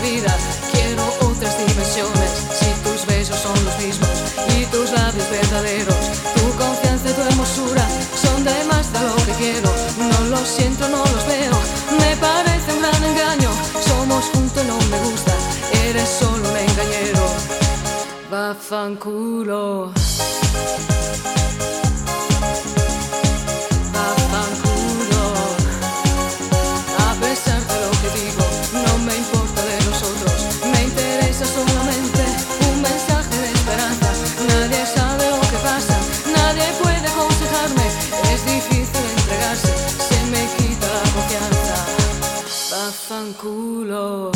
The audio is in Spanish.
Quiero otras dimensiones. Si tus besos son los mismos y tus labios verdaderos, tu confianza y tu hermosura son de más de lo que quiero. No lo siento, no los veo. Me parece un gran engaño. Somos juntos, no me gusta. Eres solo un engañero. Va fanculo. vaffanculo.